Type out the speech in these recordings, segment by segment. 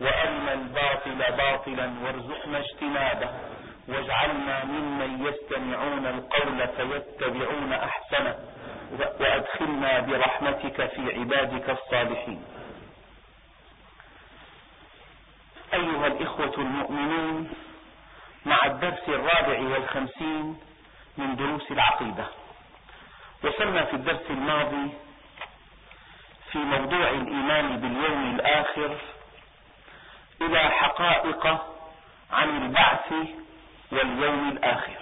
وأرنا الباطل باطلا وارزقنا اجتنابه. واجعلنا ممن يستمعون القول فيتبعون أحسنه. وأدخلنا برحمتك في عبادك الصالحين. أيها الإخوة المؤمنون مع الدرس الرابع والخمسين من دروس العقيدة. وصلنا في الدرس الماضي في موضوع الإيمان باليوم الآخر إلى حقائق عن البعث واليوم الآخر.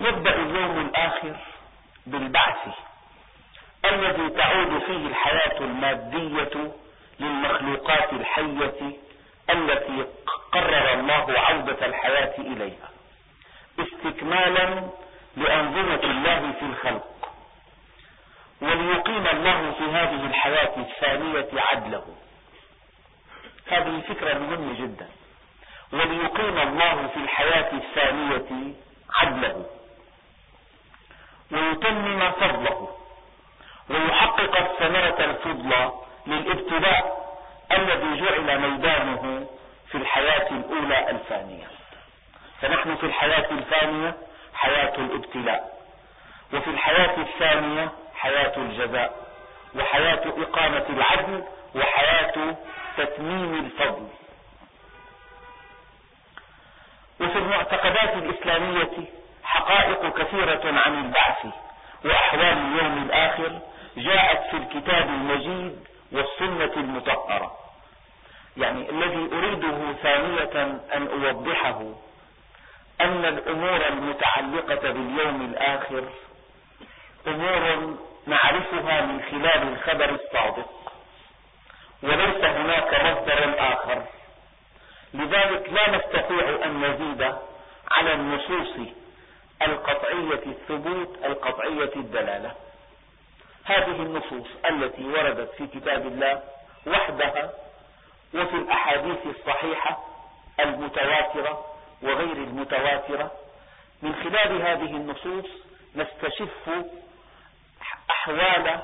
يبدأ اليوم الآخر بالبعث الذي تعود فيه الحياة المادية للمخلوقات الحية التي قرر الله عودة الحياة إليها استكمالا لأنظمة الله في الخلق. وليقيم الله في هذه الحياة الثانية عدله. هذه فكرة مهمة جدا. وليقيم الله في الحياة الثانية عدله. ويتمم فضله. ويحقق الثمرة الفضلى للابتلاء الذي جعل ميدانه في الحياة الأولى الفانية فنحن في الحياة الفانية حياة الابتلاء. وفي الحياة الثانية حياة الجزاء وحياة إقامة العدل وحياة تتميم الفضل. وفي المعتقدات الإسلامية حقائق كثيرة عن البعث وأحوال اليوم الآخر جاءت في الكتاب المجيد والسنة المطهرة. يعني الذي أريده ثانية أن أوضحه أن الأمور المتعلقة باليوم الآخر أمور نعرفها من خلال الخبر الصادق. وليس هناك مصدر آخر. لذلك لا نستطيع أن نزيد على النصوص القطعية الثبوت القطعية الدلالة. هذه النصوص التي وردت في كتاب الله وحدها وفي الأحاديث الصحيحة المتواترة وغير المتواترة. من خلال هذه النصوص نستشف أحوال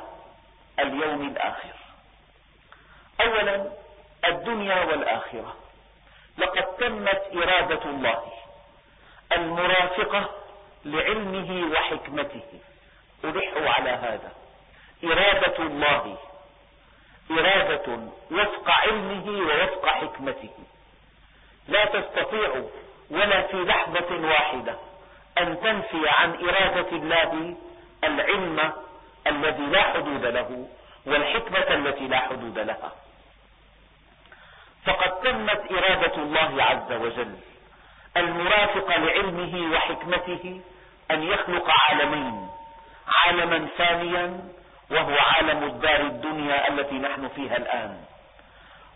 اليوم الآخر. أولا الدنيا والآخرة. لقد تمت إرادة الله المرافقة لعلمه وحكمته. ألحوا على هذا. إرادة الله. إرادة وفق علمه ووفق حكمته. لا تستطيع ولا في لحظة واحدة أن تنفي عن إرادة الله العلم الذي لا حدود له والحكمة التي لا حدود لها. فقد تمت إرادة الله عز وجل المرافقة لعلمه وحكمته أن يخلق عالمين عالما ثانيا وهو عالم الدار الدنيا التي نحن فيها الآن.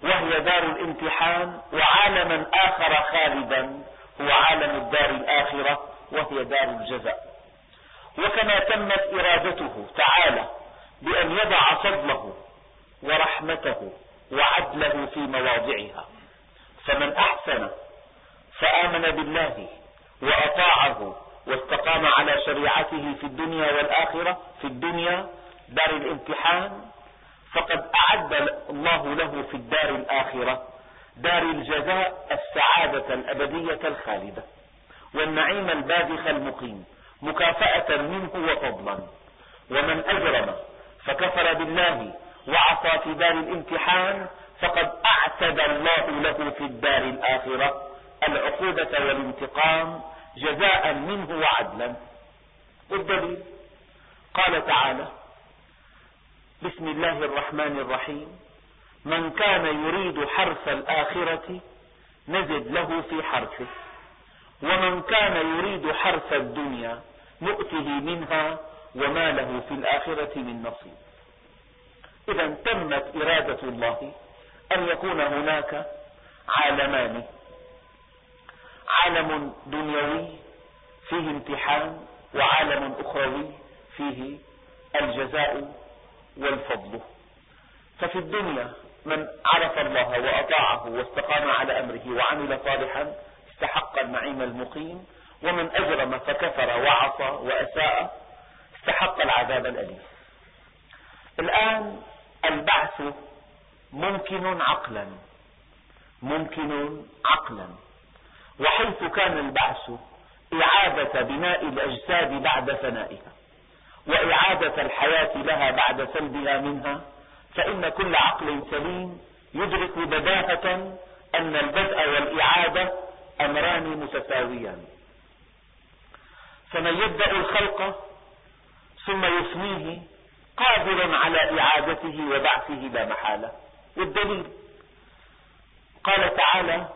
وهي دار الامتحان وعالما آخر خالدا هو عالم الدار الآخرة وهي دار الجزاء. وكما تمت إرادته تعالى بأن يضع فضله ورحمته وعدله في مواضعها. فمن أحسن فآمن بالله وأطاعه واستقام على شريعته في الدنيا والآخرة في الدنيا دار الامتحان فقد أعد الله له في الدار الآخرة دار الجزاء السعادة الأبدية الخالدة والنعيم الباذخ المقيم. مكافأة منه وفضلا. ومن أجرم فكفر بالله وعصى في دار الامتحان فقد أعتد الله له في الدار الآخرة. العقوبة والانتقام جزاء منه وعدلا. والدليل؟ قال تعالى بسم الله الرحمن الرحيم. من كان يريد حرث الآخرة نزد له في حرثه. ومن كان يريد حرث الدنيا نؤته منها وما له في الآخرة من نصيب. إذا تمت إرادة الله أن يكون هناك عالمان. عالم دنيوي فيه امتحان وعالم أخروي فيه الجزاء والفضل. ففي الدنيا من عرف الله وأطاعه واستقام على أمره وعمل صالحا استحق النعيم المقيم. ومن أجرم فكفر وعصى وأساء استحق العذاب الأليم. الآن البعث ممكن عقلا ممكن عقلا. وحيث كان البعث إعادة بناء الأجساد بعد فنائها وإعادة الحياة لها بعد سلبها منها فإن كل عقل سليم يدرك بداهة أن البدء والإعادة أمران متساويان. فمن يبدأ الخلق ثم يفنيه قادر على إعادته وبعثه لا محالة. والدليل قال تعالى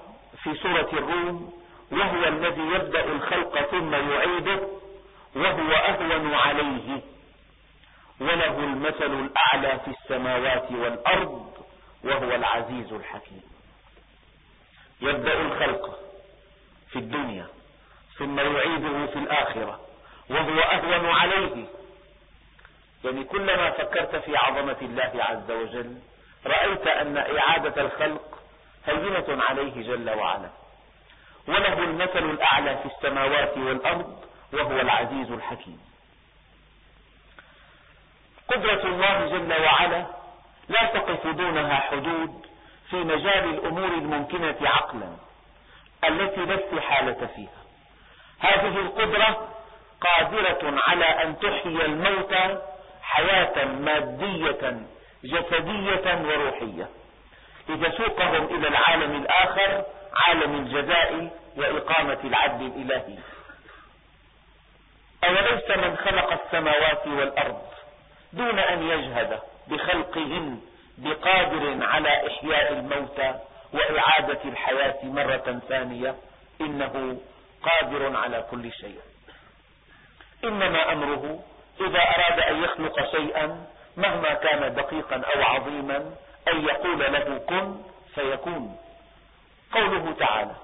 في سورة الروم وهو الذي يبدأ الخلق ثم يعيده وهو أهون عليه. وله المثل الأعلى في السماوات والأرض وهو العزيز الحكيم. يبدأ الخلق في الدنيا. ثم يعيده في الآخرة وهو أهون عليه. يعني كلما فكرت في عظمة الله عز وجل رأيت أن إعادة الخلق هينة عليه جل وعلا. وله المثل الأعلى في السماوات والأرض وهو العزيز الحكيم. قدرة الله جل وعلا لا تقف دونها حدود في مجال الأمور الممكنة عقلا التي لا استحالة فيها. هذه القدرة قادرة على أن تحيي الموتى حياة مادية جسدية وروحية. لتسوقهم إلى العالم الآخر عالم الجزاء وإقامة العدل الإلهي. أوليس من خلق السماوات والأرض دون أن يجهد بخلقهن بقادر على إحياء الموتى وإعادة الحياة مرة ثانية؟ إنه قادر على كل شيء. إنما أمره إذا أراد أن يخلق شيئا مهما كان دقيقا أو عظيما أن يقول له كن فيكون. قوله تعالى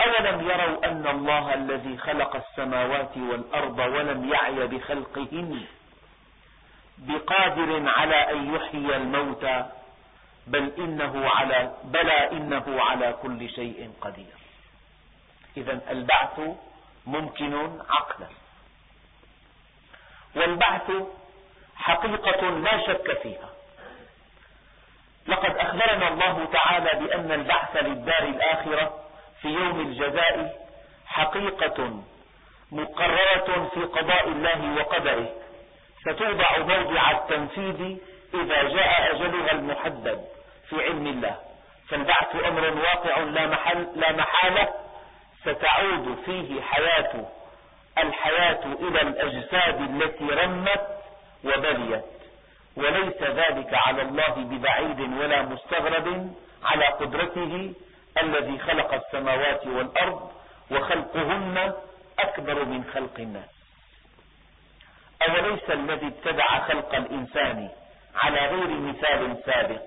أولم يروا أن الله الذي خلق السماوات والأرض ولم يعي بخلقهن بقادر على أن يحيي الموتى بل إنه على بلى إنه على كل شيء قدير. إذا البعث ممكن عقلا. والبعث حقيقة لا شك فيها. لقد أخبرنا الله تعالى بأن البعث للدار الآخرة في يوم الجزاء حقيقة مقررة في قضاء الله وقدره. ستوضع موضع التنفيذ إذا جاء أجلها المحدد في علم الله. فالبعث أمر واقع لا, محل لا محالة ستعود فيه حياة الحياة إلى الأجساد التي رمت وبليت. وليس ذلك على الله ببعيد ولا مستغرب على قدرته الذي خلق السماوات والأرض وخلقهن أكبر من خلق الناس. أوليس الذي ابتدع خلق الإنسان على غير مثال سابق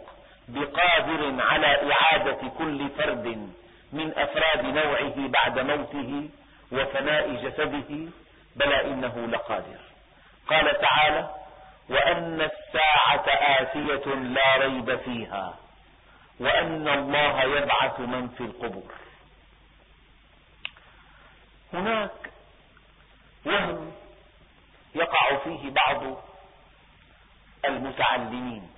بقادر على إعادة كل فرد من أفراد نوعه بعد موته وفناء جسده بلى إنه لقادر. قال تعالى وأن الساعة آتية لا ريب فيها وأن الله يبعث من في القبور. هناك وهم يقع فيه بعض المتعلمين.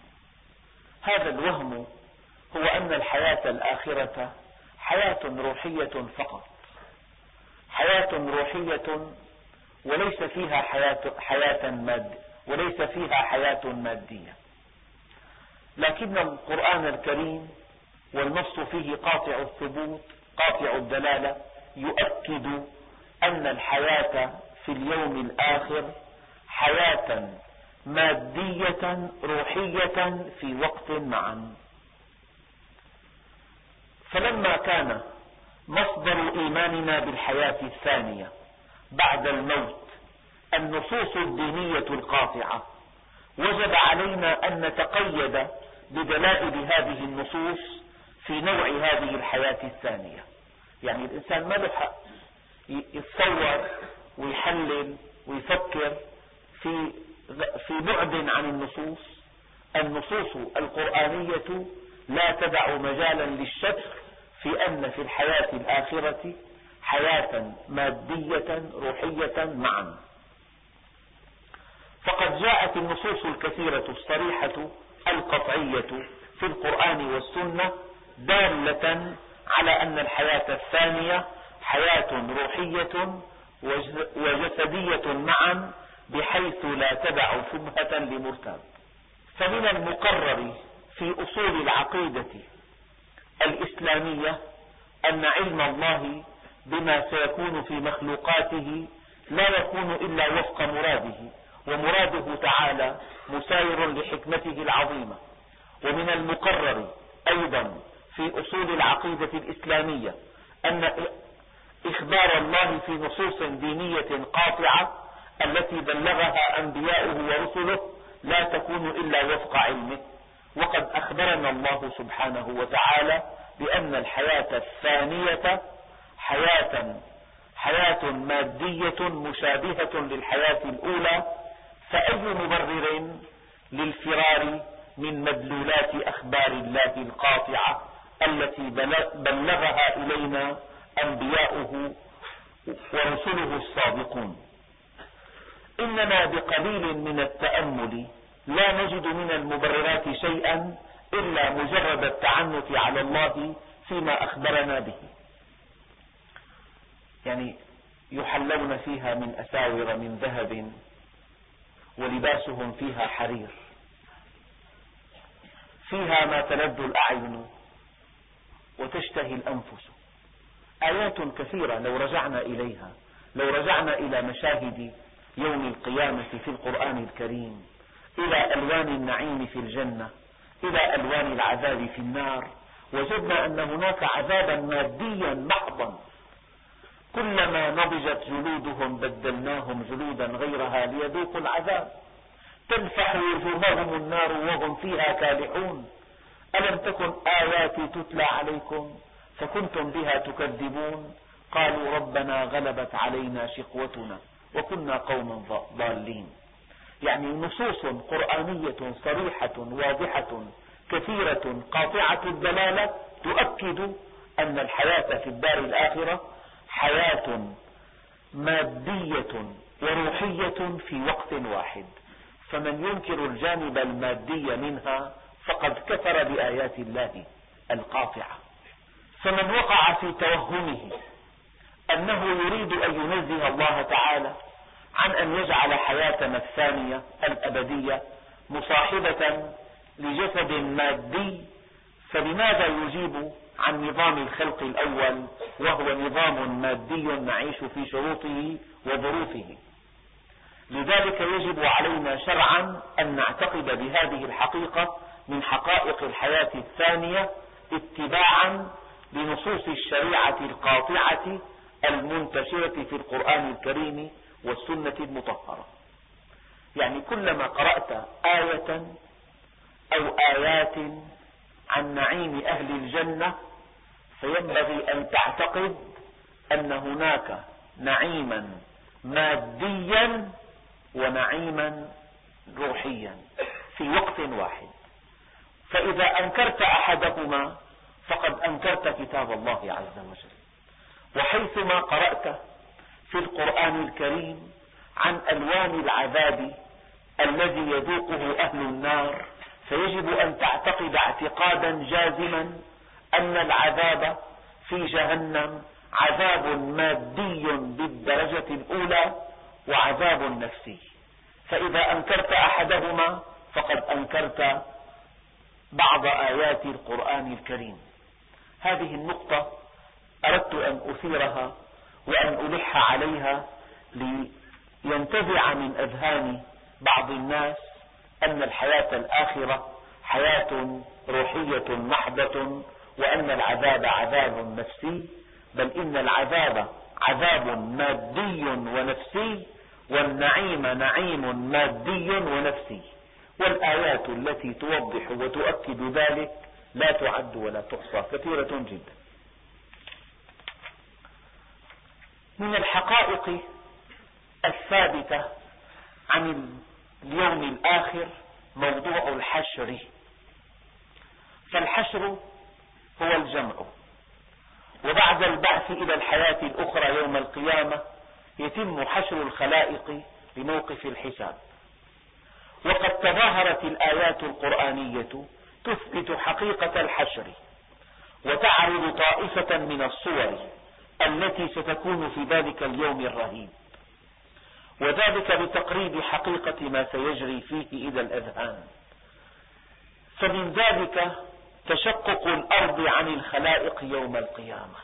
هذا الوهم هو أن الحياة الآخرة حياة روحية فقط. حياة روحية وليس فيها حياة, حياة وليس فيها حياة مادية. لكن القرآن الكريم والنص فيه قاطع الثبوت قاطع الدلالة يؤكد أن الحياة في اليوم الآخر حياة مادية روحية في وقت معا. فلما كان مصدر إيماننا بالحياة الثانية بعد الموت النصوص الدينية القاطعة وجب علينا أن نتقيد بدلائل هذه النصوص في نوع هذه الحياة الثانية. يعني الإنسان ما له حق يتصور ويحلل ويفكر في في بعد عن النصوص. النصوص القرآنية لا تدع مجالا للشك في أن في الحياة الآخرة حياة مادية روحية معا. فقد جاءت النصوص الكثيرة الصريحة القطعية في القرآن والسنة دالة على أن الحياة الثانية حياة روحية وجسدية معا بحيث لا تدع شبهة لمرتاب. فمن المقرر في أصول العقيدة الإسلامية أن علم الله بما سيكون في مخلوقاته لا يكون إلا وفق مراده ومراده تعالى مساير لحكمته العظيمة. ومن المقرر أيضا في أصول العقيدة الإسلامية أن إخبار الله في نصوص دينية قاطعة التي بلغها أنبياؤه ورسله لا تكون إلا وفق علمه. وقد أخبرنا الله سبحانه وتعالى بأن الحياة الثانية حياة حياة مادية مشابهة للحياة الأولى فأي مبرر للفرار من مدلولات أخبار الله القاطعة التي بلغها إلينا أنبياؤه ورسله الصادقون إننا بقليل من التأمل لا نجد من المبررات شيئا إلا مجرد التعنت على الله فيما أخبرنا به. يعني يحلون فيها من أساور من ذهب ولباسهم فيها حرير. فيها ما تلذ الأعين وتشتهي الأنفس. آيات كثيرة لو رجعنا إليها لو رجعنا إلى مشاهد يوم القيامة في القرآن الكريم. إلى ألوان النعيم في الجنة إلى ألوان العذاب في النار وجدنا أن هناك عذابا ماديا محضا كلما نضجت جلودهم بدلناهم جلودا غيرها ليذوقوا العذاب. تنفح وجوههم النار وهم فيها كالحون. ألم تكن آياتي تتلى عليكم؟ فكنتم بها تكذبون. قالوا ربنا غلبت علينا شقوتنا وكنا قوما ضالين. يعني نصوص قرآنية صريحة واضحة كثيرة قاطعة الدلالة تؤكد أن الحياة في الدار الآخرة حياة مادية وروحية في وقت واحد. فمن ينكر الجانب المادي منها فقد كفر بآيات الله القاطعة. فمن وقع في توهمه أنه يريد أن ينزه الله تعالى عن أن يجعل حياتنا الثانية الأبدية مصاحبة لجسد مادي فلماذا يجيب عن نظام الخلق الأول وهو نظام مادي نعيش في شروطه وظروفه؟ لذلك يجب علينا شرعا أن نعتقد بهذه الحقيقة من حقائق الحياة الثانية اتباعا لنصوص الشريعة القاطعة المنتشرة في القرآن الكريم والسنة المطهرة. يعني كلما قرأت آية أو آيات عن نعيم أهل الجنة فينبغي أن تعتقد أن هناك نعيما ماديا ونعيما روحيا في وقت واحد. فإذا أنكرت أحدهما فقد أنكرت كتاب الله عز وجل. وحيثما قرأت في القرآن الكريم عن ألوان العذاب الذي يذوقه أهل النار فيجب أن تعتقد اعتقادا جازما أن العذاب في جهنم عذاب مادي بالدرجة الأولى وعذاب نفسي. فإذا أنكرت أحدهما فقد أنكرت بعض آيات القرآن الكريم. هذه النقطة أردت أن أثيرها وأن ألح عليها لينتزع من أذهان بعض الناس أن الحياة الآخرة حياة روحية محضة وأن العذاب عذاب نفسي بل إن العذاب عذاب مادي ونفسي والنعيم نعيم مادي ونفسي. والآيات التي توضح وتؤكد ذلك لا تعد ولا تحصى كثيرة جدا. من الحقائق الثابتة عن اليوم الآخر موضوع الحشر. فالحشر هو الجمع. وبعد البعث إلى الحياة الأخرى يوم القيامة يتم حشر الخلائق لموقف الحساب. وقد تظاهرت الآيات القرآنية تثبت حقيقة الحشر وتعرض طائفة من الصور التي ستكون في ذلك اليوم الرهيب. وذلك لتقريب حقيقة ما سيجري فيه إلى الأذهان. فمن ذلك تشقق الأرض عن الخلائق يوم القيامة.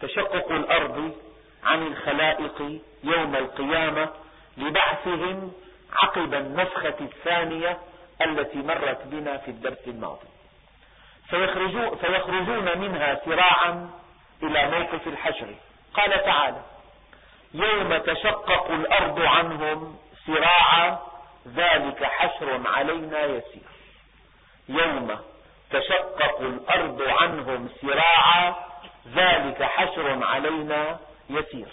تشقق الأرض عن الخلائق يوم القيامة لبعثهم عقب النفخة الثانية التي مرت بنا في الدرس الماضي. فيخرجون منها سراعا إلى موقف الحشر. قال تعالى يوم تشقق الأرض عنهم سراعا ذلك حشر علينا يسير. يوم تشقق الأرض عنهم سراعا ذلك حشر علينا يسير.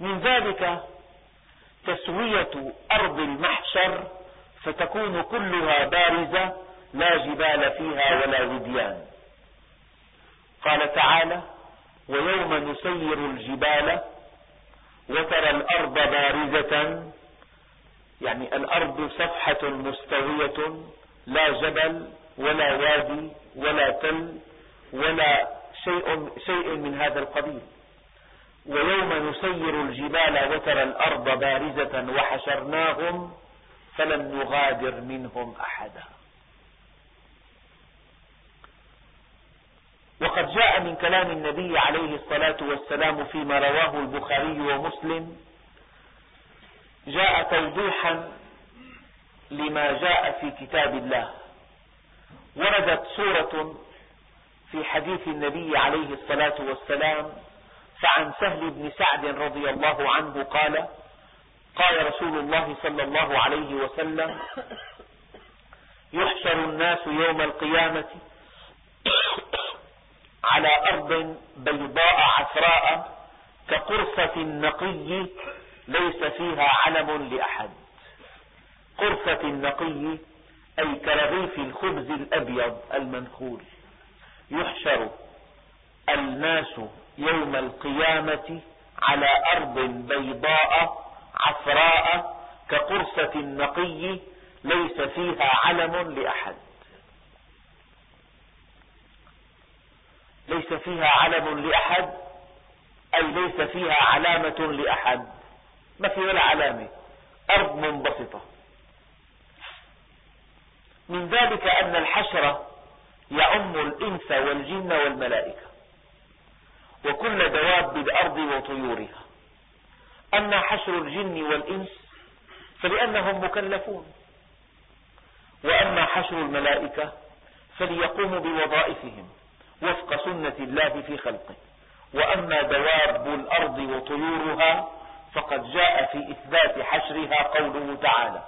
من ذلك تسوية أرض المحشر فتكون كلها بارزة لا جبال فيها ولا وديان. قال تعالى ويوم نسير الجبال وترى الأرض بارزة يعني الأرض صفحة مستوية لا جبل ولا وادي ولا تل ولا شيء, شيء من هذا القبيل. ويوم نسير الجبال وترى الأرض بارزة وحشرناهم فلم نغادر منهم أحدا. وقد جاء من كلام النبي عليه الصلاة والسلام فيما رواه البخاري ومسلم. جاء توضيحا لما جاء في كتاب الله. وردت سورة في حديث النبي عليه الصلاة والسلام فعن سهل بن سعد رضي الله عنه قال قال رسول الله صلى الله عليه وسلم يحشر الناس يوم القيامة. على أرض بيضاء عفراء كقرصة نقي ليس فيها علم لأحد. قرصة النقي أي كرغيف الخبز الأبيض المنخول. يحشر الناس يوم القيامة على أرض بيضاء عفراء كقرصة النقي ليس فيها علم لأحد. ليس فيها علم لأحد أي ليس فيها علامة لأحد. ما في ولا علامة. أرض منبسطة. من ذلك أن الحشر يعم الإنس والجن والملائكة وكل دواب الأرض وطيورها. أما حشر الجن والإنس فلأنهم مكلفون. وأما حشر الملائكة فليقوموا بوظائفهم. وفق سنة الله في خلقه. وأما دواب الأرض وطيورها فقد جاء في إثبات حشرها قوله تعالى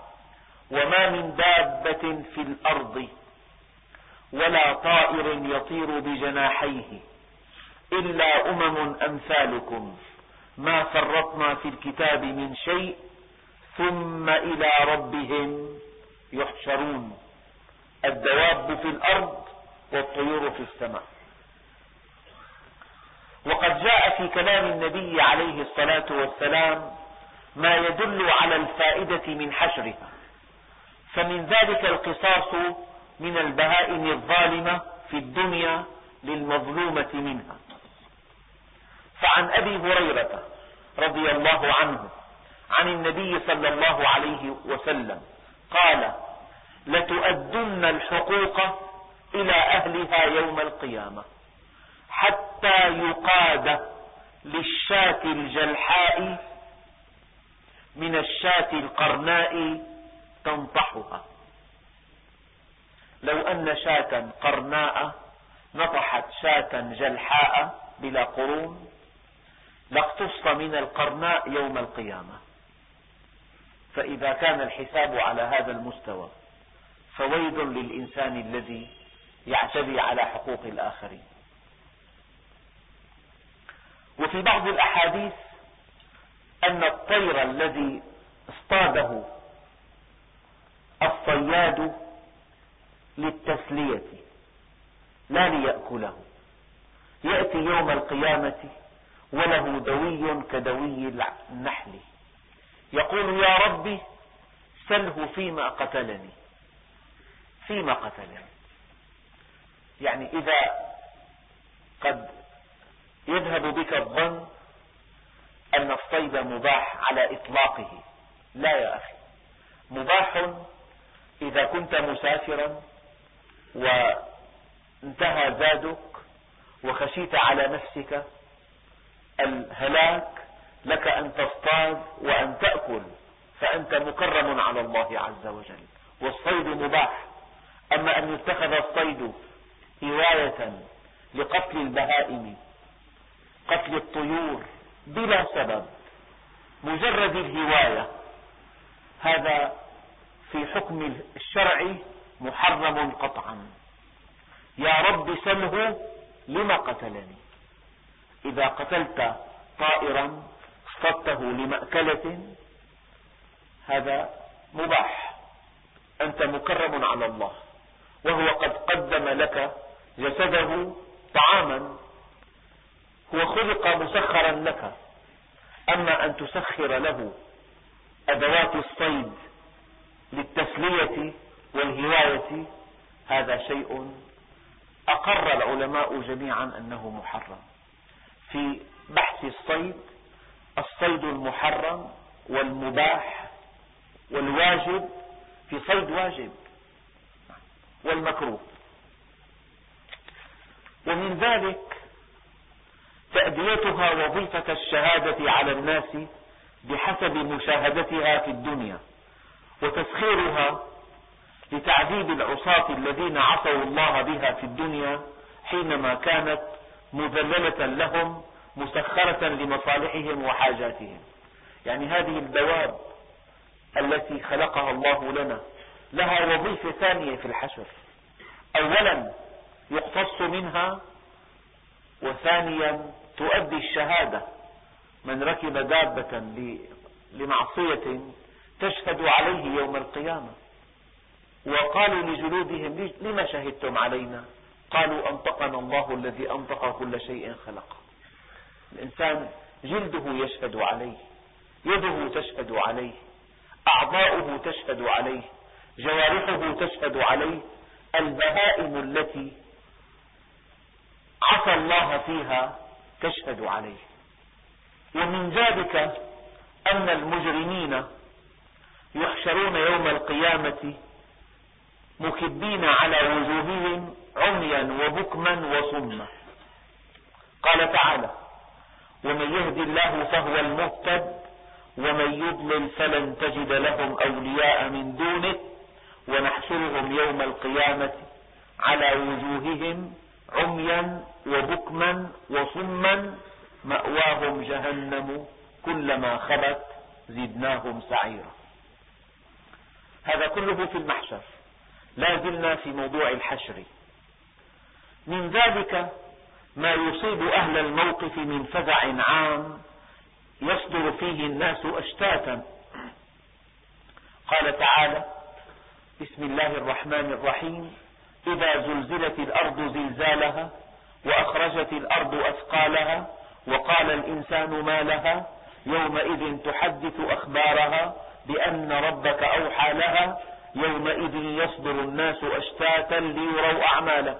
وما من دابة في الأرض ولا طائر يطير بجناحيه إلا أمم أمثالكم. ما فرطنا في الكتاب من شيء ثم إلى ربهم يحشرون. الدواب في الأرض والطيور في السماء. وقد جاء في كلام النبي عليه الصلاة والسلام ما يدل على الفائدة من حشرها فمن ذلك القصاص من البهائم الظالمة في الدنيا للمظلومة منها. فعن أبي هريرة رضي الله عنه عن النبي صلى الله عليه وسلم قال لتؤدن الحقوق إلى أهلها يوم القيامة. حتى يقاد للشاة الجلحاء من الشاة القرناء تنطحها. لو أن شاة قرناء نطحت شاة جلحاء بلا قرون لاقتص من القرناء يوم القيامة. فإذا كان الحساب على هذا المستوى فويل للإنسان الذي يعتدي على حقوق الآخرين. وفي بعض الأحاديث أن الطير الذي اصطاده الصياد للتسلية لا ليأكله. يأتي يوم القيامة وله دوي كدوي النحل. يقول يا ربي سله فيما قتلني فيما قتلني. يعني إذا قد يذهب بك الظن أن الصيد مباح على إطلاقه. لا يا أخي. مباح إذا كنت مسافرا وانتهى زادك وخشيت على نفسك الهلاك لك أن تصطاد وأن تأكل فأنت مكرم على الله عز وجل. والصيد مباح. أما أن يتخذ الصيد هواية لقتل البهائم قتل الطيور بلا سبب مجرد الهواية. هذا في حكم الشرع محرم قطعا. يا رب سله لما قتلني. إذا قتلت طائرا اصطدته لمأكلة هذا مباح. أنت مكرم على الله وهو قد قدم لك جسده طعاما. هو خلق مسخرا لك. أما أن تسخر له أدوات الصيد للتسلية والهواية هذا شيء أقر العلماء جميعا أنه محرم. في بحث الصيد الصيد المحرم والمباح والواجب في صيد واجب والمكروه. ومن ذلك تأديتها وظيفة الشهادة على الناس بحسب مشاهدتها في الدنيا وتسخيرها لتعذيب العصاة الذين عصوا الله بها في الدنيا حينما كانت مذللة لهم مسخرة لمصالحهم وحاجاتهم. يعني هذه الدواب التي خلقها الله لنا. لها وظيفة ثانية في الحشر. أولا يقتص منها وثانيا تؤدي الشهادة من ركب دابة لمعصية تشهد عليه يوم القيامة. وقالوا لجلودهم لما شهدتم علينا؟ قالوا أنطقنا الله الذي أنطق كل شيء خلقه. الإنسان جلده يشهد عليه يده تشهد عليه أعضاؤه تشهد عليه جوارحه تشهد عليه. البهائم التي عصى الله فيها تشهد عليه. ومن ذلك أن المجرمين يحشرون يوم القيامة مكبين على وجوههم عميا وبكما وصما. قال تعالى ومن يهدي الله فهو المهتد ومن يضلل فلن تجد لهم أولياء من دونه ونحشرهم يوم القيامة على وجوههم عميا وبكما وصما مأواهم جهنم كلما خبت زدناهم سعيرا. هذا كله في المحشر. لا زلنا في موضوع الحشر. من ذلك ما يصيب أهل الموقف من فزع عام يصدر فيه الناس أشتاتا. قال تعالى بسم الله الرحمن الرحيم. إذا زلزلت الأرض زلزالها وأخرجت الأرض أثقالها وقال الإنسان ما لها يومئذ تحدث أخبارها بأن ربك أوحى لها يومئذ يصدر الناس أشتاتا ليروا أعمالهم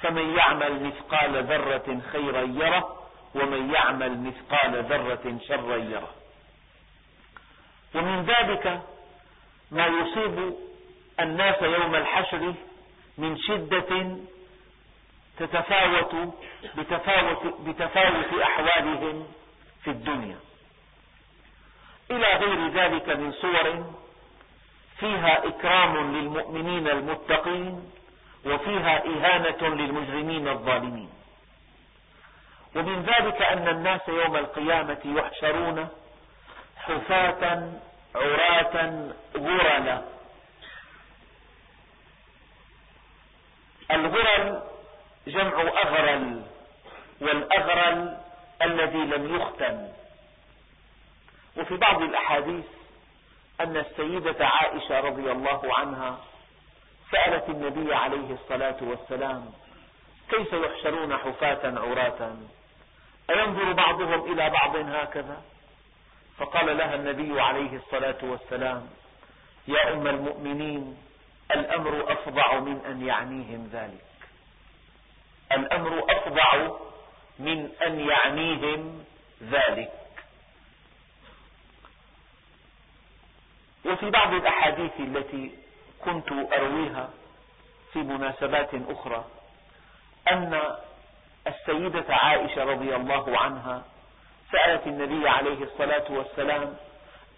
فمن يعمل مثقال ذرة خيرا يره ومن يعمل مثقال ذرة شرا يره. ومن ذلك ما يصيب الناس يوم الحشر من شدة تتفاوت بتفاوت, بتفاوت أحوالهم في الدنيا. إلى غير ذلك من صور فيها إكرام للمؤمنين المتقين وفيها إهانة للمجرمين الظالمين. ومن ذلك أن الناس يوم القيامة يحشرون حفاة عراة غرلا. الغرل جمع أغرل والأغرل الذي لم يختن وفي بعض الأحاديث أن السيدة عائشة رضي الله عنها سألت النبي عليه الصلاة والسلام كيف يحشرون حفاة عراة؟ أينظر بعضهم إلى بعض هكذا؟ فقال لها النبي عليه الصلاة والسلام يا أم المؤمنين الأمر أفظع من أن يعنيهم ذلك. الأمر أفظع من أن يعنيهم ذلك. وفي بعض الأحاديث التي كنت أرويها في مناسبات أخرى أن السيدة عائشة رضي الله عنها سألت النبي عليه الصلاة والسلام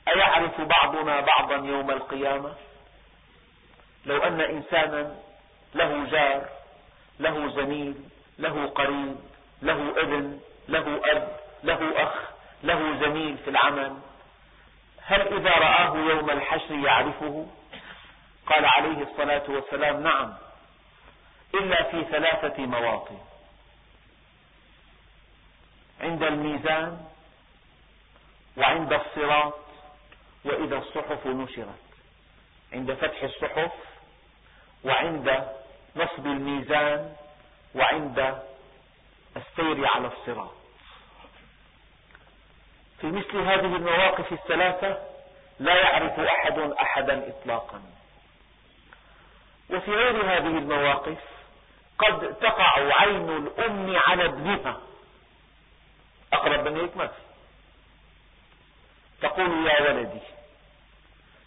أيعرف بعضنا بعضا يوم القيامة؟ لو أن إنسانا له جار له زميل له قريب له ابن له أب له أخ له زميل في العمل هل إذا رآه يوم الحشر يعرفه؟ قال عليه الصلاة والسلام نعم إلا في ثلاثة مواطن. عند الميزان وعند الصراط وإذا الصحف نشرت. عند فتح الصحف وعند نصب الميزان وعند السير على الصراط. في مثل هذه المواقف الثلاثة لا يعرف أحد أحدا إطلاقا. وفي غير هذه المواقف قد تقع عين الأم على ابنها. أقرب من هيك ما في تقول يا ولدي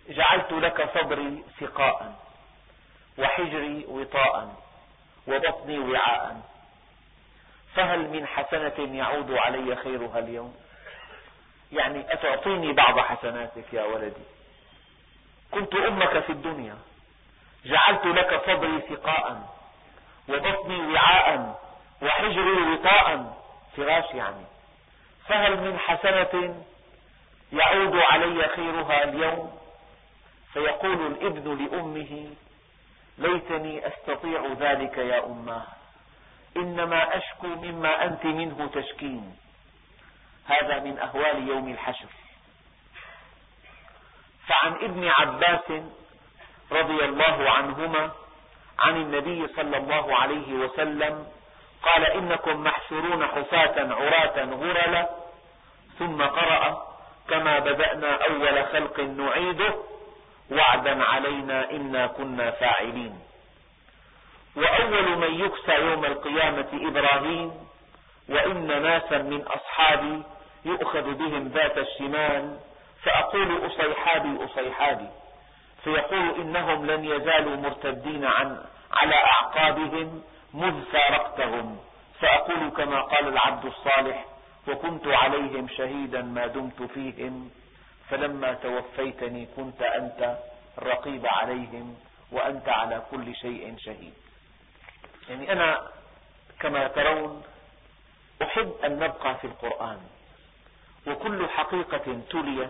جعلت لك صدري سقاء. وحجري وطاء وبطني وعاء. فهل من حسنة يعود علي خيرها اليوم؟ يعني أتعطيني بعض حسناتك يا ولدي. كنت أمك في الدنيا. جعلت لك صدري سقاء وبطني وعاء وحجري وطاء. فراش يعني. فهل من حسنة يعود علي خيرها اليوم؟ فيقول الابن لأمه ليتني أستطيع ذلك يا أماه إنما أشكو مما أنت منه تشكين. هذا من أهوال يوم الحشر. فعن ابن عباس رضي الله عنهما عن النبي صلى الله عليه وسلم قال إنكم محشورون حفاة عراة غرلا ثم قرأ كما بدأنا أول خلق نعيده وعدا علينا إنا كنا فاعلين. وأول من يكسى يوم القيامة إبراهيم وإن ناسا من أصحابي يؤخذ بهم ذات الشمال فأقول أصيحابي أصيحابي. فيقول إنهم لن يزالوا مرتدين عن على أعقابهم مذ فارقتهم. فأقول كما قال العبد الصالح وكنت عليهم شهيدا ما دمت فيهم. فلما توفيتني كنت أنت الرقيب عليهم وأنت على كل شيء شهيد. يعني أنا كما ترون أحب أن نبقى في القرآن. وكل حقيقة تليت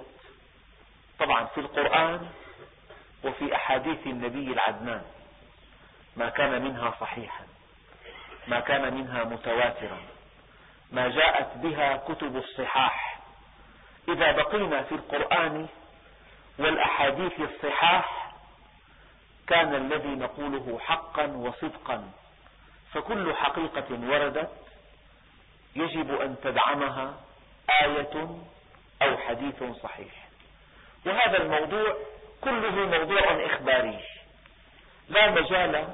طبعا في القرآن وفي أحاديث النبي العدنان. ما كان منها صحيحا ما كان منها متواترا. ما جاءت بها كتب الصحاح إذا بقينا في القرآن والأحاديث الصحاح كان الذي نقوله حقا وصدقا. فكل حقيقة وردت يجب أن تدعمها آية أو حديث صحيح. وهذا الموضوع كله موضوع إخباري. لا مجال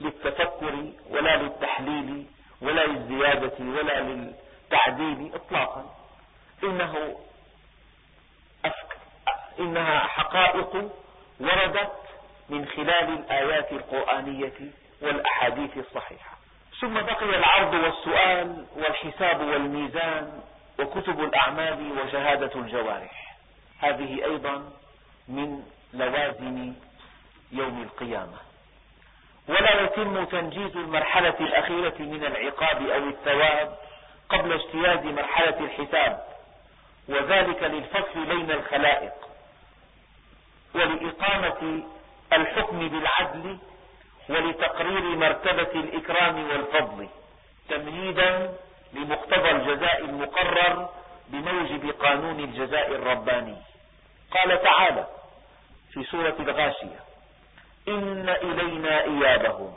للتفكر ولا للتحليل ولا للزيادة ولا للتعديل إطلاقا. إنه. إنها حقائق وردت من خلال الآيات القرآنية والأحاديث الصحيحة. ثم بقي العرض والسؤال والحساب والميزان وكتب الأعمال وشهادة الجوارح. هذه أيضا من لوازم يوم القيامة. ولا يتم تنجيز المرحلة الأخيرة من العقاب أو الثواب قبل اجتياز مرحلة الحساب وذلك للفصل بين الخلائق. ولإقامة الحكم بالعدل ولتقرير مرتبة الإكرام والفضل تمهيدا لمقتضى الجزاء المقرر بموجب قانون الجزاء الرباني. قال تعالى في سورة الغاشية إن إلينا إيابهم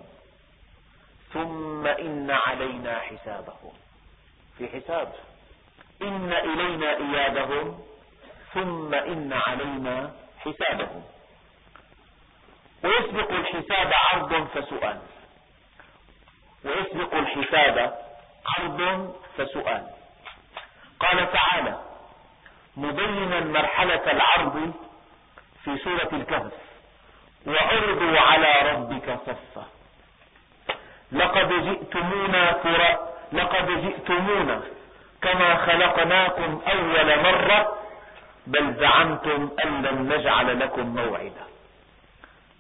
ثم إن علينا حسابهم. في حساب إن إلينا إيابهم ثم إن علينا حسابهم. ويسبق الحساب عرض فسؤال. ويسبق الحساب عرض فسؤال. قال تعالى مبينا مرحلة العرض في سورة الكهف. وعرضوا على ربك صفا. لقد جئتمونا فرا لقد جئتمونا كما خلقناكم أول مرة بل زعمتم أن لن نجعل لكم موعدا.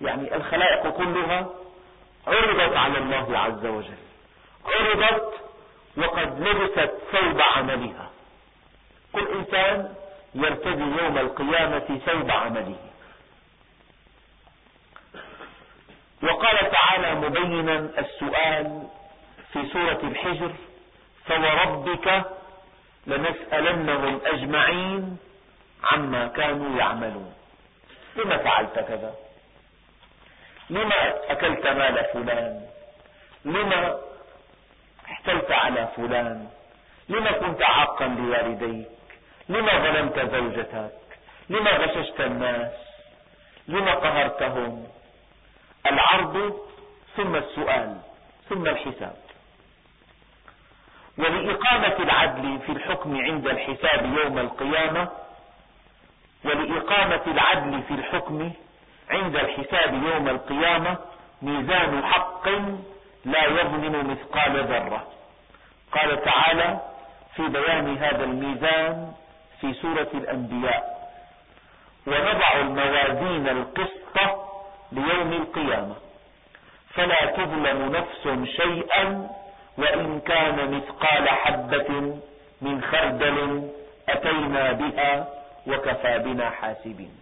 يعني الخلائق كلها عرضت على الله عز وجل. عرضت وقد لبست ثوب عملها. كل إنسان يرتدي يوم القيامة ثوب عمله. وقال تعالى مبينا السؤال في سورة الحجر فوربك لنسألنهم أجمعين عما كانوا يعملون. لما فعلت كذا؟ لما أكلت مال فلان؟ لما احتلت على فلان؟ لما كنت عاقا لوالديك؟ لما ظلمت زوجتك؟ لما غششت الناس؟ لما قهرتهم؟ العرض ثم السؤال ثم الحساب. ولإقامة العدل في الحكم عند الحساب يوم القيامة ولإقامة العدل في الحكم عند الحساب يوم القيامة ميزان حق لا يظلم مثقال ذرة. قال تعالى في بيان هذا الميزان في سورة الأنبياء ونضع الموازين القسط ليوم القيامة. فلا تظلم نفس شيئا وإن كان مثقال حبة من خردل أتينا بها وكفى بنا حاسبين.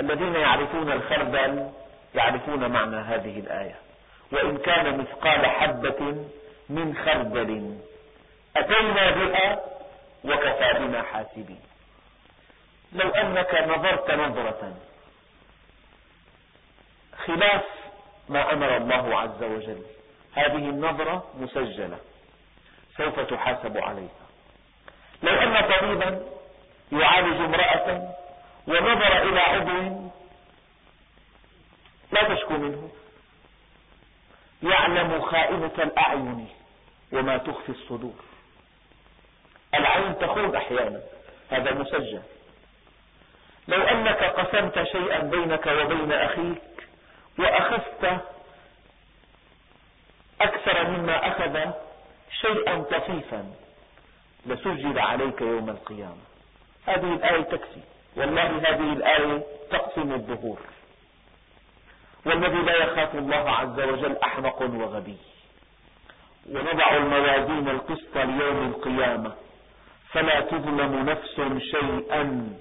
الذين يعرفون الخردل يعرفون معنى هذه الآية. وإن كان مثقال حبة من خردل أتينا بها وكفى بنا حاسبين. لو أنك نظرت نظرة خلاف ما أمر الله عز وجل هذه النظرة مسجلة سوف تحاسب عليها. لو أن طبيبا يعالج امرأة ونظر إلى عضو لا تشكو منه. يعلم خائنة الأعين وما تخفي الصدور. العين تخون أحيانا. هذا مسجل. لو أنك قسمت شيئا بينك وبين أخيك وأخذت أكثر مما أخذ شيئا طفيفا لسجل عليك يوم القيامة. هذه الآية تكفي. والله هذه الآية تقسم الظهور. والذي لا يخاف الله عز وجل أحمق وغبي. ونضع الموازين القسط ليوم القيامة. فلا تظلم نفس شيئا.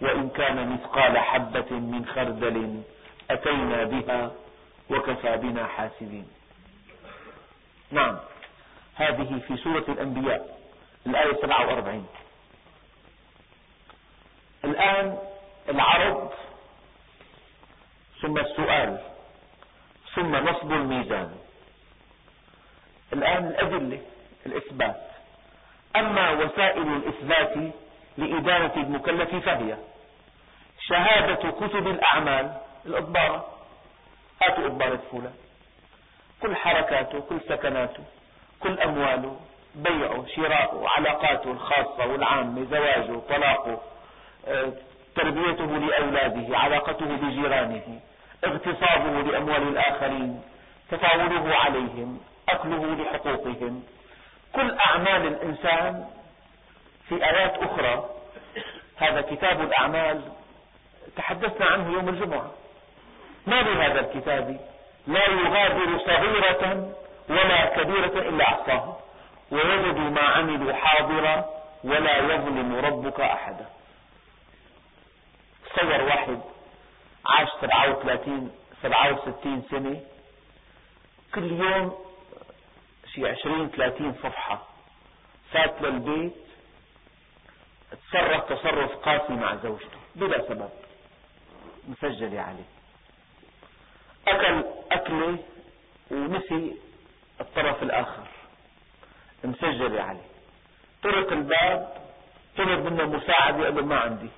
وإن كان مثقال حبة من خردل أتينا بها وكفى بنا حاسبين. نعم. هذه في سورة الأنبياء. الآية 47 الآن العرض ثم السؤال ثم نصب الميزان. الآن الأدلة الإثبات. أما وسائل الإثبات لإدانة المكلف فهي شهادة كتب الأعمال الإضبارة هاتوا إضبارة فلان كل حركاته كل سكناته كل أمواله بيعه شراءه علاقاته الخاصة والعامة زواجه طلاقه تربيته لأولاده علاقته بجيرانه اغتصابه لأموال الآخرين تفاوله عليهم أكله لحقوقهم. كل أعمال الإنسان في آيات أخرى هذا كتاب الأعمال تحدثنا عنه يوم الجمعة. ما لهذا الكتاب؟ لا يغادر صغيرة ولا كبيرة إلا أحصاها ووجدوا ما عملوا حاضرا ولا يظلم ربك أحدا. تصور واحد عاش 37 67 سنة. كل يوم شي 20 30 صفحة. فات للبيت تصرف تصرف قاسي مع زوجته بلا سبب. مسجلة عليه أكل أكلة ونسي الطرف الآخر. مسجلة عليه طرق الباب طلب منه مساعدة قال له ما عندي.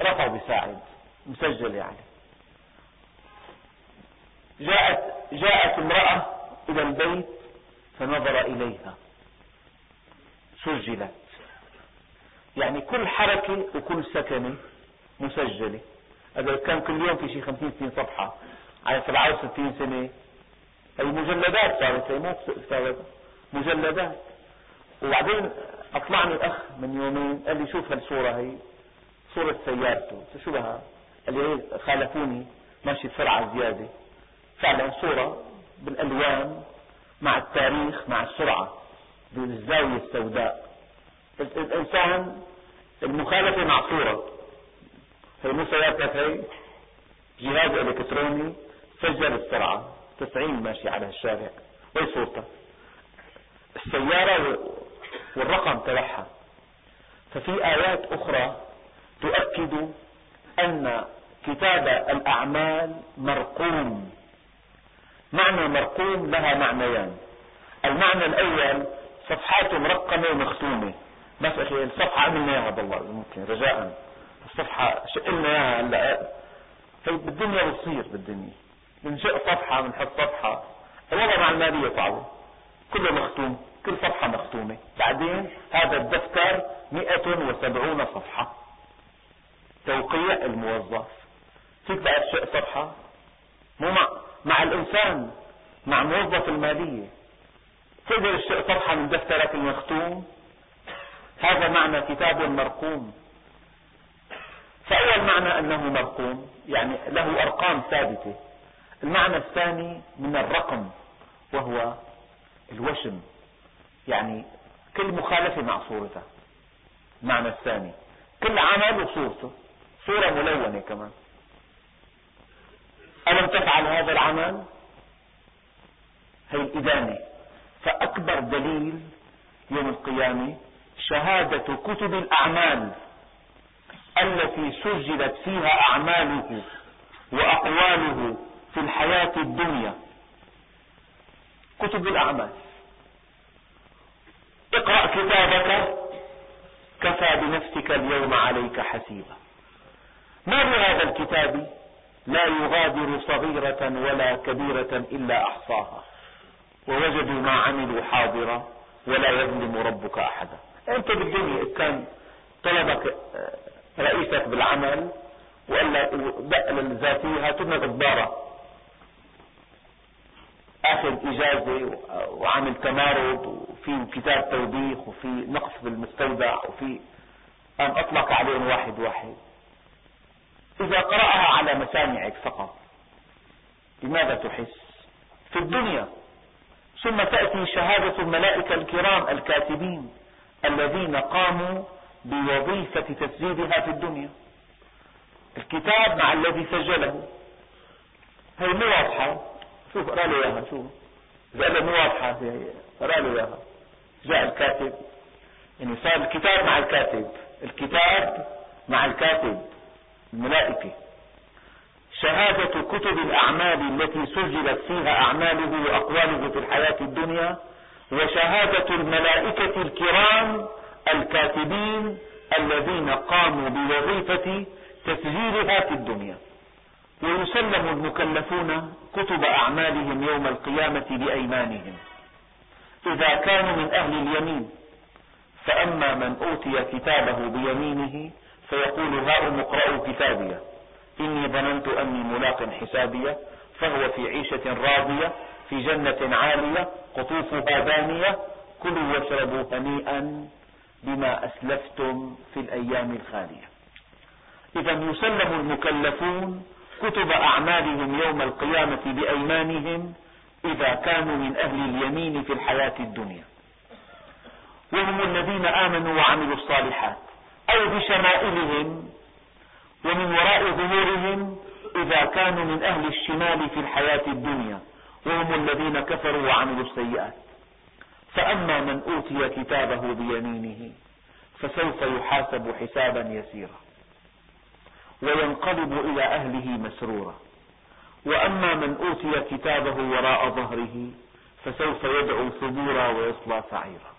رفض بيساعد مسجلة عليه جاءت جاءت امرأة إلى البيت فنظر إليها. سجلت. يعني كل حركة وكل سكنة مسجلة. هذا كان كل يوم في شيء 50 60 صفحة. على 67 سنة. هي مجلدات صارت مو صارت. مجلدات وبعدين اطلعني اخ من يومين قال لي شوف هالصورة هي صورة سيارته. شو بها قال لي خالفوني ماشي بسرعة زيادة. فعلا صورة بالألوان مع التاريخ مع السرعة بالزاوية السوداء. الإنسان المخالفة مع صورة. هي مو سيارتك هي جهاز إلكتروني سجل السرعة 90 ماشي على الشارع. وين صورتك السيارة والرقم تبعها. ففي آيات أخرى تؤكد أن كتاب الأعمال مرقوم. معنى مرقوم لها معنيان. المعنى الأول صفحات مرقمة ومختومة. بس أخي الصفحة عملنا إياها بالله ممكن رجاء. الصفحة شقلنا إياها هلأ. بالدنيا بتصير بالدنيا. بنشق صفحة بنحط صفحة. الوضع مع المالية صعبة كله مختوم كل صفحة مختومة. بعدين هذا الدفتر 170 صفحة. توقيع الموظف. فيك بعد شق صفحة. مو مع, مع الإنسان مع موظف المالية. تقدر تشق صفحة من دفترك المختوم؟ هذا معنى كتاب مرقوم. فأول معنى أنه مرقوم يعني له أرقام ثابتة. المعنى الثاني من الرقم وهو الوشم يعني كل مخالفة مع صورته المعنى الثاني كل عمل وصورته. صورة ملونة كمان. ألم تفعل هذا العمل؟ هي الإدانة فأكبر دليل يوم القيامة شهادة كتب الأعمال التي سجلت فيها أعماله وأقواله في الحياة الدنيا. كتب الأعمال. اقرأ كتابك كفى بنفسك اليوم عليك حسيبا. ما بهذا الكتاب؟ لا يغادر صغيرة ولا كبيرة إلا أحصاها. ووجدوا ما عملوا حاضرا ولا يظلم ربك أحدا. أنت بالدنيا كان طلبك رئيسك بالعمل وقال دق للذاتية هاتوا لنا غبارة اخذ إجازة وعامل تمارض وفي كتاب توبيخ وفي نقص بالمستودع وفي أن أطلق عليهم واحد واحد. إذا قرأها على مسامعك فقط لماذا تحس؟ في الدنيا ثم تأتي شهادة الملائكة الكرام الكاتبين الذين قاموا بوظيفة تسجيلها في الدنيا. الكتاب مع الذي سجله هي مو واضحة؟ شوف اقرا له إياها شوف. اذا مو واضحة اقرا له إياها. جاء الكاتب. يعني صار الكتاب مع الكاتب. الكتاب مع الكاتب. الملائكة. شهادة كتب الأعمال التي سجلت فيها أعماله وأقواله في الحياة الدنيا وشهادة الملائكة الكرام الكاتبين الذين قاموا بوظيفة تسجيلها في الدنيا. ويسلم المكلفون كتب أعمالهم يوم القيامة بأيمانهم. إذا كانوا من أهل اليمين فأما من أوتي كتابه بيمينه فيقول هاؤم اقرأوا كتابي. إني ظننت أني ملاق حسابية فهو في عيشة راضية في جنة عالية قطوفها دانية كلوا واشربوا هنيئا بما أسلفتم في الأيام الخالية. إذا يسلم المكلفون كتب أعمالهم يوم القيامة بأيمانهم إذا كانوا من أهل اليمين في الحياة الدنيا. وهم الذين آمنوا وعملوا الصالحات. أو بشمائلهم ومن وراء ظهورهم إذا كانوا من أهل الشمال في الحياة الدنيا. وهم الذين كفروا وعملوا السيئات. فأما من أوتي كتابه بيمينه فسوف يحاسب حسابا يسيرا. وينقلب إلى أهله مسرورا. وأما من أوتي كتابه وراء ظهره فسوف يدعو ثبورا ويصلى سعيرا.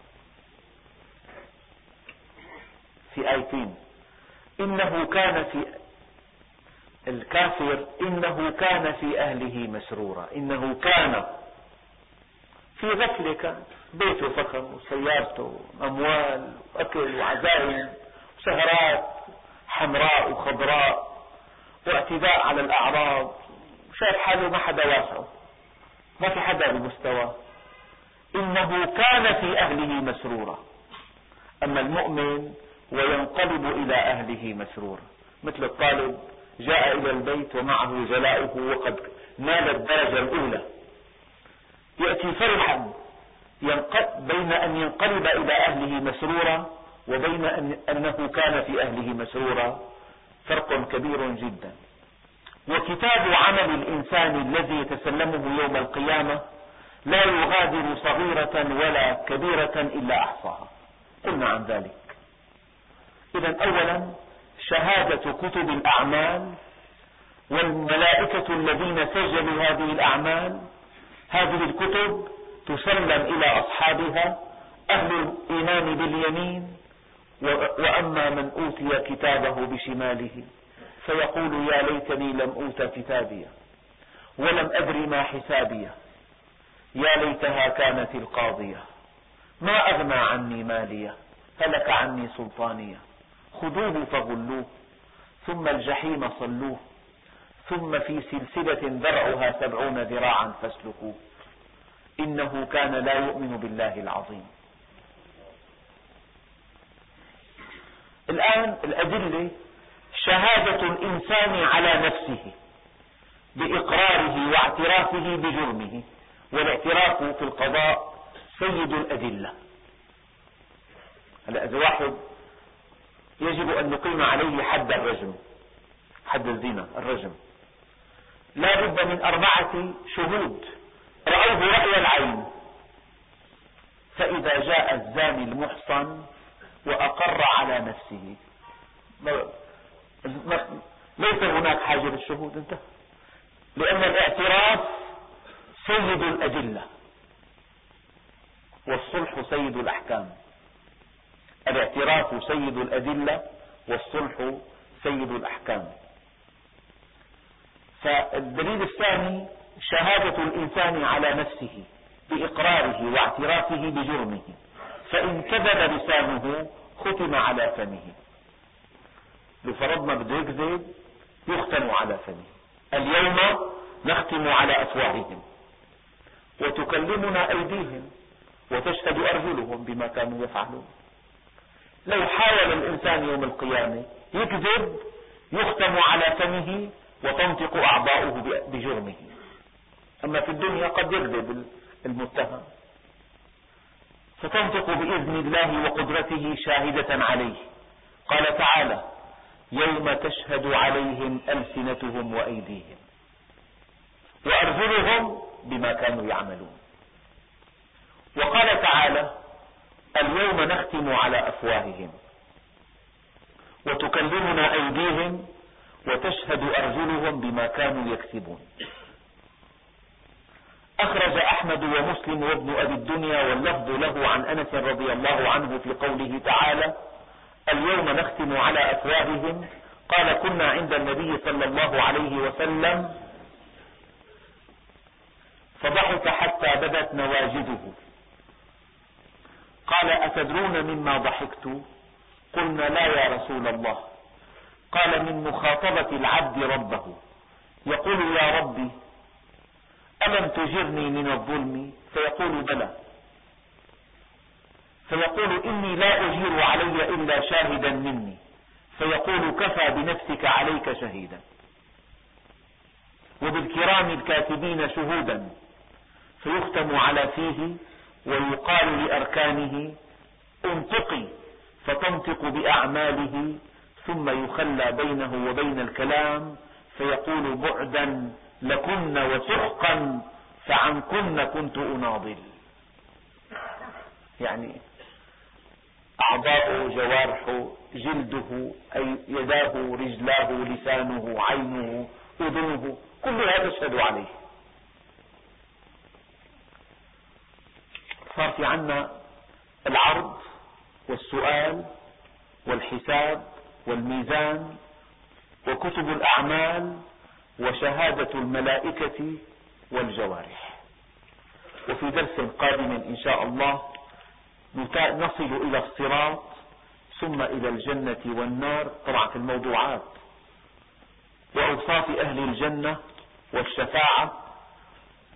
في آيتين. إنه كان في الكافر إنه كان في أهله مسرورا. إنه كان في غفلة كان بيته فخم وسيارته أموال وأكل وعزائم وسهرات. حمراء وخضراء واعتداء على الأعراض. شايف حاله ما حدا واسعه ما في حدا بمستواه إنه كان في أهله مسرورا. أما المؤمن وينقلب إلى أهله مسرورا. مثل الطالب جاء إلى البيت ومعه جلاؤه وقد نال الدرجة الأولى. يأتي فرحا. بين أن ينقلب إلى أهله مسرورا وبين أن أنه كان في أهله مسرورا فرق كبير جدا. وكتاب عمل الإنسان الذي يتسلمه يوم القيامة لا يغادر صغيرة ولا كبيرة إلا أحصاها. قلنا عن ذلك. إذا أولا شهادة كتب الأعمال والملائكة الذين سجلوا هذه الأعمال هذه الكتب تسلم إلى أصحابها أهل الإيمان باليمين وأما من أوتي كتابه بشماله فيقول يا ليتني لم أوت كتابيه ولم أدر ما حسابيه يا ليتها كانت القاضية ما أغنى عني ماليه هلك عني سلطانيه خذوه فغلوه ثم الجحيم صلوه ثم في سلسلة ذرعها سبعون ذراعا فاسلكوه إنه كان لا يؤمن بالله العظيم الآن الأدلة شهادة الإنسان على نفسه بإقراره واعترافه بجرمه والاعتراف في القضاء سيد الأدلة. هلا إذا واحد يجب أن نقيم عليه حد الرجم حد الزنا الرجم. لا بد من أربعة شهود. رأوه رأي العين. فإذا جاء الزاني المحصن وأقر على نفسه. ليس هناك حاجة للشهود انتهى لأن الاعتراف سيد الأدلة. والصلح سيد الأحكام. الاعتراف سيد الأدلة والصلح سيد الأحكام. فالدليل الثاني شهادة الإنسان على نفسه بإقراره واعترافه بجرمه. فإن كذب لسانه ختم على فمه. لو فرضنا بده يكذب يختم على فمه. اليوم نختم على أفواههم. وتكلمنا أيديهم وتشهد أرجلهم بما كانوا يفعلون. لو حاول الإنسان يوم القيامة يكذب يختم على فمه وتنطق أعضاؤه بجرمه. أما في الدنيا قد يكذب المتهم. فتنطق بإذن الله وقدرته شاهدة عليه. قال تعالى يوم تشهد عليهم ألسنتهم وأيديهم وأرجلهم بما كانوا يعملون. وقال تعالى اليوم نختم على أفواههم وتكلمنا أيديهم وتشهد أرجلهم بما كانوا يكسبون. أخرج أحمد ومسلم وابن أبي الدنيا واللفظ له عن أنس رضي الله عنه في قوله تعالى اليوم نختم على أفواههم. قال كنا عند النبي صلى الله عليه وسلم. فضحك حتى بدت نواجده. قال أتدرون مما ضحكت؟ قلنا لا يا رسول الله. قال من مخاطبة العبد ربه. يقول يا ربي ألم تجرني من الظلم؟ فيقول بلى. فيقول إني لا أجير علي إلا شاهدا مني. فيقول كفى بنفسك عليك شهيدا. وبالكرام الكاتبين شهودا. فيختم على فيه ويقال لأركانه انطقي. فتنطق بأعماله ثم يخلى بينه وبين الكلام. فيقول بعدا لكن وسحقا فعنكن كنت أناضل. يعني أعضاؤه جوارحه جلده أي يداه رجلاه لسانه عينه أذنه كلها تشهد عليه. صار في عنا العرض والسؤال والحساب والميزان وكتب الأعمال وشهادة الملائكة والجوارح. وفي درس قادم إن شاء الله نصل إلى الصراط ثم إلى الجنة والنار. طبعا في الموضوعات. وأوصاف أهل الجنة والشفاعة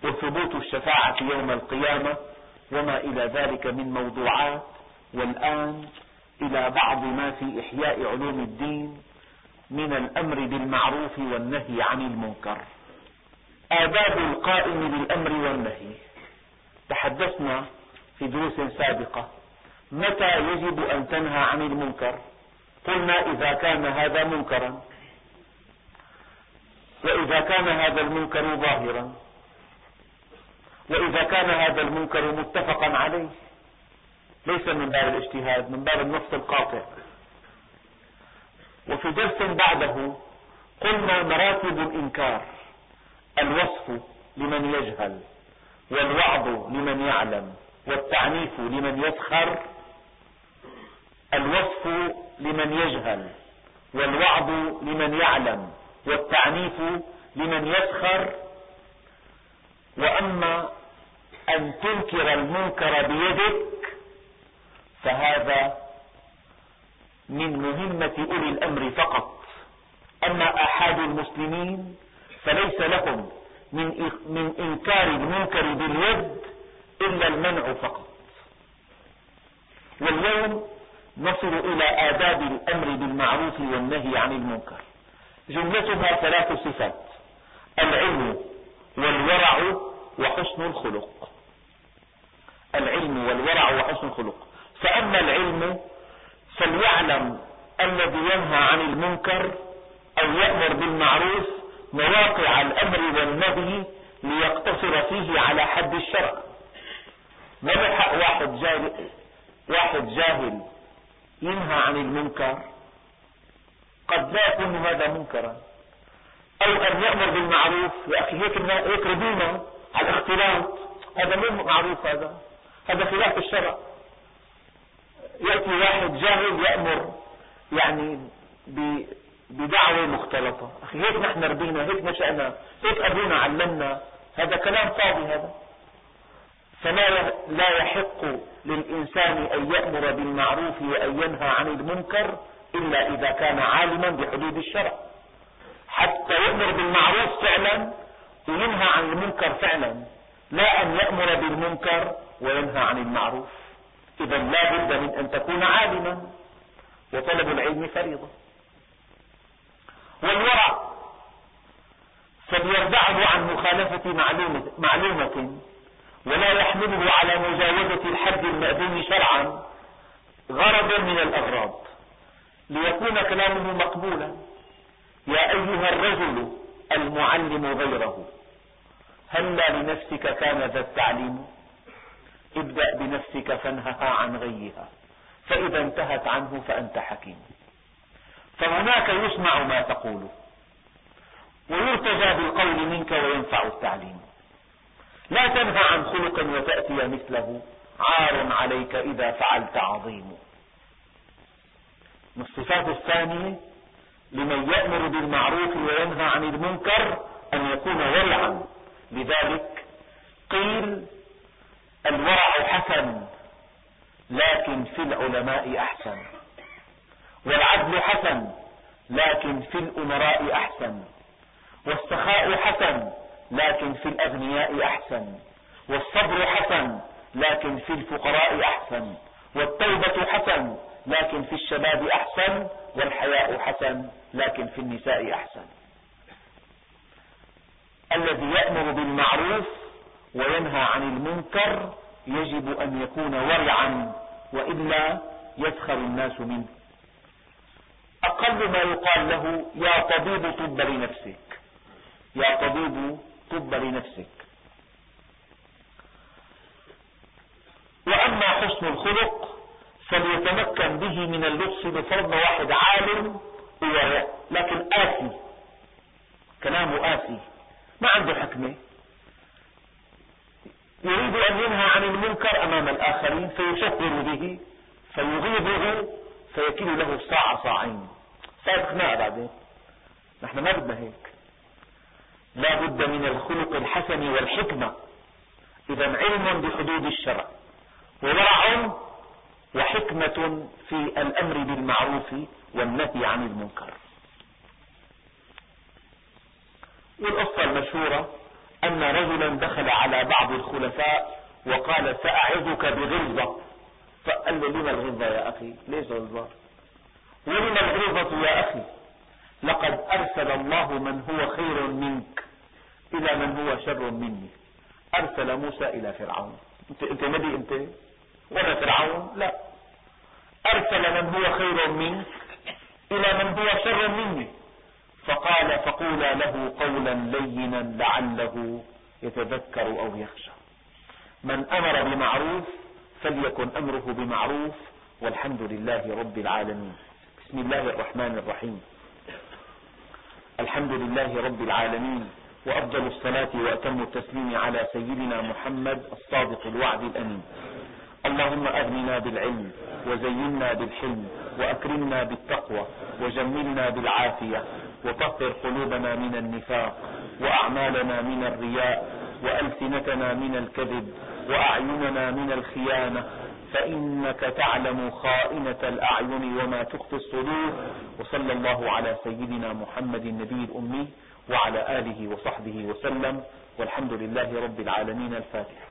وثبوت الشفاعة يوم القيامة وما إلى ذلك من موضوعات. والآن إلى بعض ما في إحياء علوم الدين. من الأمر بالمعروف والنهي عن المنكر. آداب القائم بالأمر والنهي. تحدثنا في دروس سابقة. متى يجب أن تنهى عن المنكر؟ قلنا إذا كان هذا منكرا. وإذا كان هذا المنكر ظاهرا. وإذا كان هذا المنكر متفقا عليه. ليس من باب الاجتهاد من باب النص القاطع. وفي درس بعده قلنا مراتب الإنكار الوصف لمن يجهل والوعظ لمن يعلم والتعنيف لمن يسخر الوصف لمن يجهل والوعظ لمن يعلم والتعنيف لمن يسخر. وأما أن تنكر المنكر بيدك فهذا من مهمة أولي الأمر فقط. أما أحد المسلمين فليس لهم من, من إنكار المنكر باليد إلا المنع فقط. واليوم نصل إلى آداب الأمر بالمعروف والنهي عن المنكر. جملتها ثلاث صفات العلم والورع وحسن الخلق. العلم والورع وحسن الخلق. فأما العلم فليعلم الذي ينهى عن المنكر أو يأمر بالمعروف مواقع الأمر والنهي ليقتصر فيه على حد الشرع. ما بحق واحد جاهل, واحد جاهل ينهى عن المنكر قد لا يكون هذا منكرا. أو أن يأمر بالمعروف يا أخي هيك هيك ربينا على الاختلاط. هذا مو معروف هذا هذا خلاف الشرع. يأتي واحد جاهل يأمر يعني بدعوة مختلطة. أخي هيك نحن ربينا هيك نشأنا هيك أبونا علمنا. هذا كلام فاضي هذا. فلا لا يحق للإنسان أن يأمر بالمعروف وأن ينهى عن المنكر إلا إذا كان عالما بحدود الشرع. حتى يأمر بالمعروف فعلا وينهى عن المنكر فعلا. لا أن يأمر بالمنكر وينهى عن المعروف. إذا لا بد من أن تكون عالما وطلب العلم فريضة. والورع فليردعه عن مخالفة معلومة, معلومة ولا يحمله على مجاوزة الحد المأذون شرعا غرضا من الأغراض. ليكون كلامه مقبولا. يا أيها الرجل المعلم غيره. هلا لنفسك كان ذا التعليم؟ ابدأ بنفسك فانهها عن غيها. فإذا انتهت عنه فأنت حكيم. فهناك يسمع ما تقوله ويرتجى بالقول منك وينفع التعليم. لا تنهى عن خلق وتأتي مثله. عار عليك إذا فعلت عظيم. الصفات الثانية لمن يأمر بالمعروف وينهى عن المنكر أن يكون ورعا لذلك قيل الورع حسن لكن في العلماء أحسن. والعدل حسن لكن في الأمراء أحسن. والسخاء حسن لكن في الأغنياء أحسن. والصبر حسن لكن في الفقراء أحسن. والتوبة حسن لكن في الشباب أحسن. والحياء حسن لكن في النساء أحسن. الذي يأمر بالمعروف وينهى عن المنكر يجب أن يكون ورعا وإلا يسخر الناس منه. أقل ما يقال له يا طبيب طب لنفسك. يا طبيب طب لنفسك. وأما حسن الخلق فليتمكن به من اللبس بفرض واحد عالم لكن آسي كلامه آسي ما عنده حكمة. يريد أن ينهى عن المنكر أمام الآخرين فيشهر به فيغيظه فيكل له ساعة ساعين صارت خناقة بعدين؟ نحن ما بدنا هيك. لا بد من الخلق الحسن والحكمة. إذا علم بحدود الشرع وورع وحكمة في الأمر بالمعروف والنهي عن المنكر. والقصة المشهورة أن رجلا دخل على بعض الخلفاء وقال سأعظك بغلظة. فقال له لما الغلظة يا أخي؟ ليش غلظة. ولما الغلظة يا أخي؟ لقد أرسل الله من هو خير منك إلى من هو شر مني. أرسل موسى إلى فرعون. أنت, أنت نبي أنت؟ ولا فرعون؟ لا. أرسل من هو خير منك إلى من هو شر مني. فقال فقولا له قولا لينا لعله يتذكر أو يخشى. من أمر بمعروف فليكن أمره بمعروف والحمد لله رب العالمين. بسم الله الرحمن الرحيم. الحمد لله رب العالمين وأفضل الصلاة وأتم التسليم على سيدنا محمد الصادق الوعد الأمين. اللهم أغننا بالعلم وزينا بالحلم وأكرمنا بالتقوى وجملنا بالعافية وطهر قلوبنا من النفاق وأعمالنا من الرياء وألسنتنا من الكذب وأعيننا من الخيانة فإنك تعلم خائنة الأعين وما تخفي الصدور. وصلى الله على سيدنا محمد النبي الأمي وعلى آله وصحبه وسلم والحمد لله رب العالمين الفاتحة